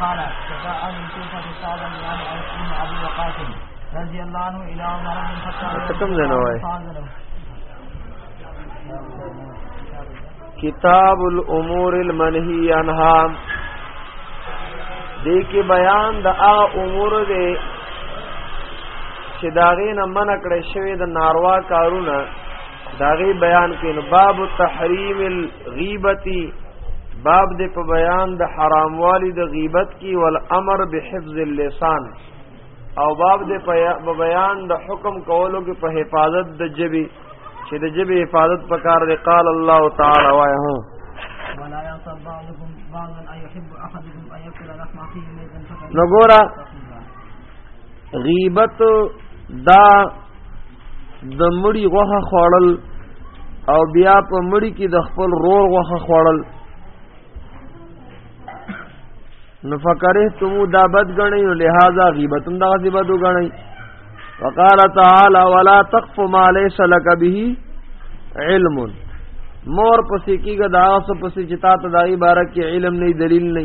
قال شفاء من كوفة سعد بن أبي وقاص رضي الله عنه إلى عمر بن الخطاب كم زنوي کتاب الامور المنهی عنها دې کې بیان د هغه امور دی چې داغې نه منع کړی شوی د ناروا کارونه داغي بیان کې نو باب تحریم الغیبتی باب دې په بیان د حراموالي د غیبت کې ول امر بحفظ اللسان او باب دې په بیان د حکم کولو کې په حفاظت د جبي چې د جبي حفاظت پکار دی قال الله تعالی وایه ولا يصب بعضكم بعضا ايحب احدكم ان يكل لحم اخيه ميتا نګورا غیبت دا د مړی غوخه خوړل او بیا په مړی کې د خپل رور غوخه خوړل نو فکره تمو دا بد غنی او لہذا غیبت هم دغه بد غنی وقال تعالی ولا تقف ما ليس لك به علم مور پسې کیګه دا اوس پسې چې تا ته دای بارک علم نه دلیل نه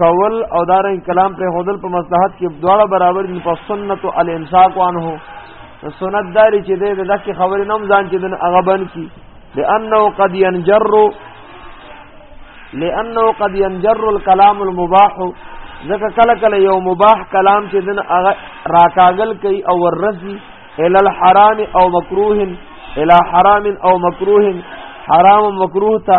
کول او دارنګ کلام پر خودل په مصلحت کې دواړه برابر دي په سنت او الامساک وانه سنت داري چې د دغه خبرې نوم ځان چې د هغه بن کی لانه قد ينجر لانه قد ينجر الكلام المباح ځکه کله کله یو مباح کلام چې دن هغه راکاګل کوي او ورزي ال الحرام او مکروه الى حرام او مکروه حرام مکروه ته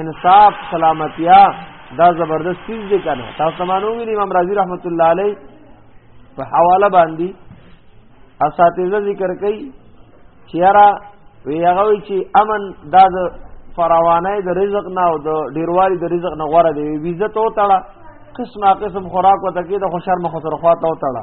انصاف سلامتیا دا زبردست چیز دی کنه تاسو مانو ویلی امام رازی رحمت الله علی په حواله باندې اساتذه ذکر کوي چې یارا وی هغه وی چې امن دا د فراوانه د رزق نه او د ډیروالي د رزق نه غوړه دی وی عزت او تړه قسمه قسم خوراک وته کې د خوشحال مخ سره خواته او تړه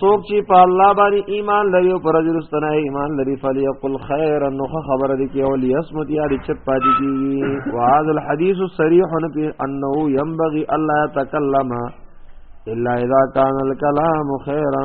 سوک چی په الله باندې ایمان لري او پر رسول ایمان لري فلیقل خیرا نو خبر دي کې او لیسمت یا دې چپ پاتې کی واذ الحدیث صریح انه ينبغي الله تکلم الا اذا كان الكلام خيرا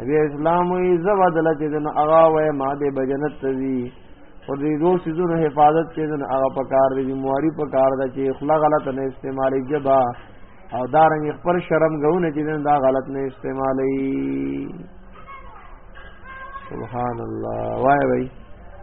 نبی اسلام وی زوا دل چې دن اغا وې ما دې بجنت تزي او دې دو سيزونو حفاظت چې دن اغا پکار دې مواري پکار دا چې اخلا غلط نه استعمالي جبا او دارنګ خپل شرم غونه چې دن دا غلط نه استعمالي سبحان الله وای وای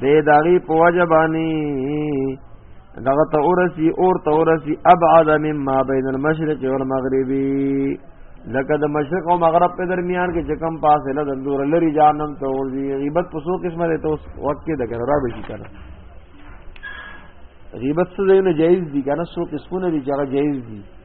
دې داغي په وجبانی دغه ته اورسی اور ته اورسی ابعد مما بین المشرق والمغربی لکه د مشرق او مغرب په درمیان کې چې کم فاصله د دور لري جانم ته ورځي غیبت په څو قسمه ده ته اوس وخت کې د کنه را بشي کنه غیبت څه دی نه جایز دي کنه څو قسمونه دي چې هغه جایز دي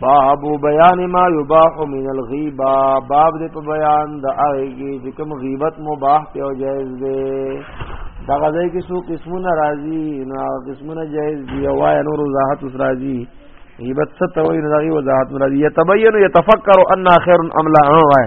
باب بیان ما یباح من الغیبه باب دې په بیان د هغه چې کوم غیبت مباح ته او جائز دی دا غځای کې څو قسمونه راځي نو قسمونه جائز دی او وای نور وضاحت اوس راځي غیبت څه ته وایي نو دا غي وضاحت مرادي یتبین یتفکر ان خیر ام لا وای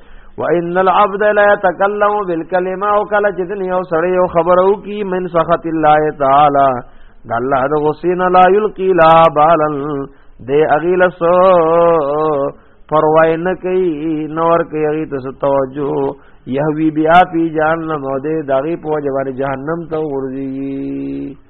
وان العبد لا يتكلم بالكلمه او کله چې دنه یو سړی یو خبرو کی من سخط الله تعالی د الله د غسین لا یلقی لا بالا د اغیل سو پروايي نه کوي نور کوي هغه ته توجه يهوي بیا پی جهنم او دې داغي په جوار جهنم ته ورځي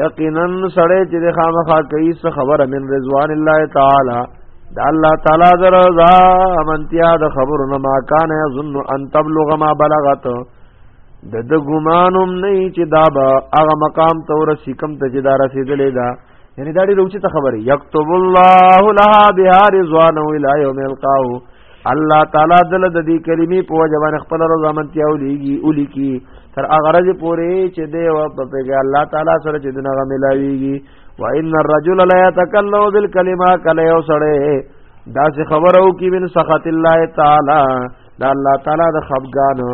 یقینا سړی چې د خامخا کوي څه خبره من رضوان الله تعالی د الله تعالی در رضا منتیا د خبرو نه ما کان یظن ان تبلغ ما بلغت د د ګمانم نه چې دا به هغه مقام ته ورسی کم ته چې دا رسیدلې دا یعنی دا ډېر اوچته خبره یكتب الله لها بها رضوان الى يوم القاه الله تعالی دل د دې کلمې په وجه باندې خپل رضا منتیا ولېږي اولي کی تر اغرض پورې چې دی او په پیګه الله تعالی سره چې دغه ملاويږي و ان الرجل لا يتكلم بالكلمه کله یو سړی دا څه خبرو کې من سخط الله تعالی دا الله تعالی د خفقان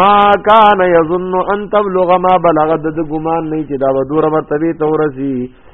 ما کان یظن ان تبلغ ما بلغ د ګمان نه چې دا ودور مرتبه تورسی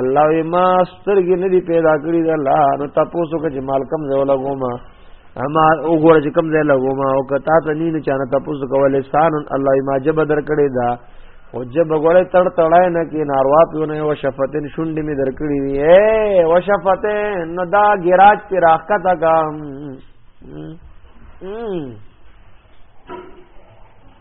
الله وی ما سترګې نه دی پیدا کړی دا الله نو تاسو کې مال کم ځای لګوم اما وګوره چې کم ځای لګوم او کتا ته نه چانه تاسو کولای سان الله ما جب در کړی دا او جب غړې تړ تړای نه کې ناروا پیونه او شفتن شونډې می در کړی دی اے او شفتن نو دا ګراج پر راخته تا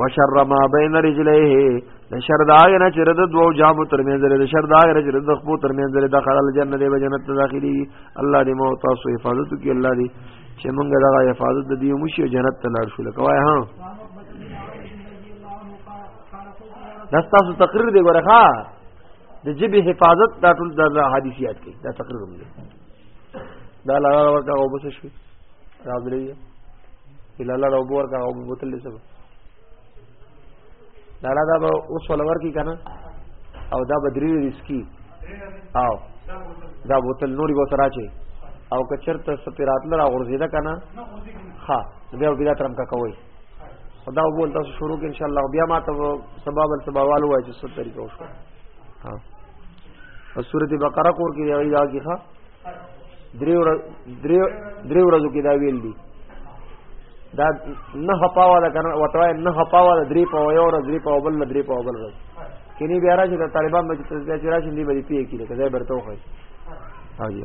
وشر ما بین رجلیه د شر دا غنه چې رد دوه جامو ترمنځ لري د شر دا غنه چې رد د خپل ترمنځ لري داخل الجنه دی جنت ته داخلي الله دې مو تاسو حفاظت وکړي الله دې چې موږ دا حفاظت د دې مشي جنت ته لاړ شو لکه وای ها دا تاسو تقریر دی ګوره ښا د جبه حفاظت دا ټول د حدیثیات کې دا تقریر هم دی دا لاله ورکا او بس شوی راغلی لاله او ورکا او بوتل سب لاله دا به اوس ولور کی کنه او دا بدری رسکی او دا بوتل نوري بوتل راچی او کچرته سپیراتل را غورځیدا کنه ها بیا بیا ترم کا کوي خدا وو تاسو شروع کې ان شاء الله بیا ما ته سبب السبوال وای چې ست طریقه وشو ها په سورته بقره کور کې دی دا کې ښا درې ور درې درې ورځو کې دا ویل دي دا نه پاوا دا کنه وتوای نه پاوا دا درې پاوا یو ورځ درې پاوا بل درې پاوا بل ورځ کینی بیا راځي د طالبان مجلس ته چې راشي دی به پیې کړي کله برته وخی ها جی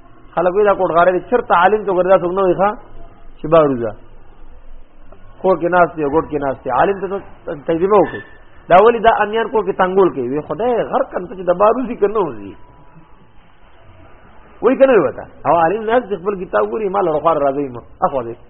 خلک وی دا کوټ غاره دي چرته عالم ته ګرځا څنګه وي ښا چې باروزه کور کې ناس دی ګوټ کې ناس دی عالم ته تجربه وکړي دا ولی دا امیان کور کې تنگول کوي وی خدای غر کنه چې د باروزي کنه وزي وای کنه وتا او عالم ناس خپل کتاب ګوري مال رخوار راځي ما اخو دې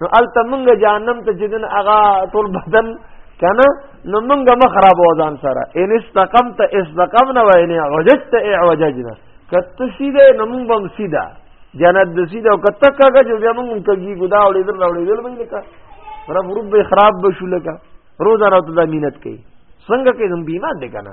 نو الته مونږ جهنم ته چې دن هغه ټول بدن کنه نو مونږ مخ را بوزان سره ان استقمت استقمنا و ان عوجت اعوججنا کته سیده نو مونږ هم سیده جنت د سیده او کته کاګه چې بیا مونږ کږي ګدا وړې در وړې دل باندې کا رب رب خراب بشو لگا روزانه ته مینت کوي څنګه کې زم بیمه دې کنه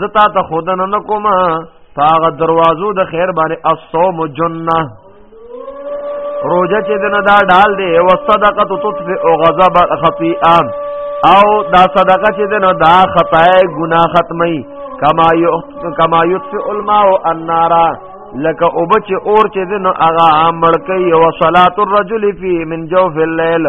زتا ته خودنه نکوم تاغه دروازو د خیر باندې الصوم جننه روزه چې دنه دا ډال دی او صدقه تطفئ غضب خطیئه او دا صدقه چې دنه دا خطای ګنا ختمي کما یو کما یطفئ الماء النار لکه او بچ اور چې دنه هغه امړ کوي او صلات الرجل فی من جوف الليل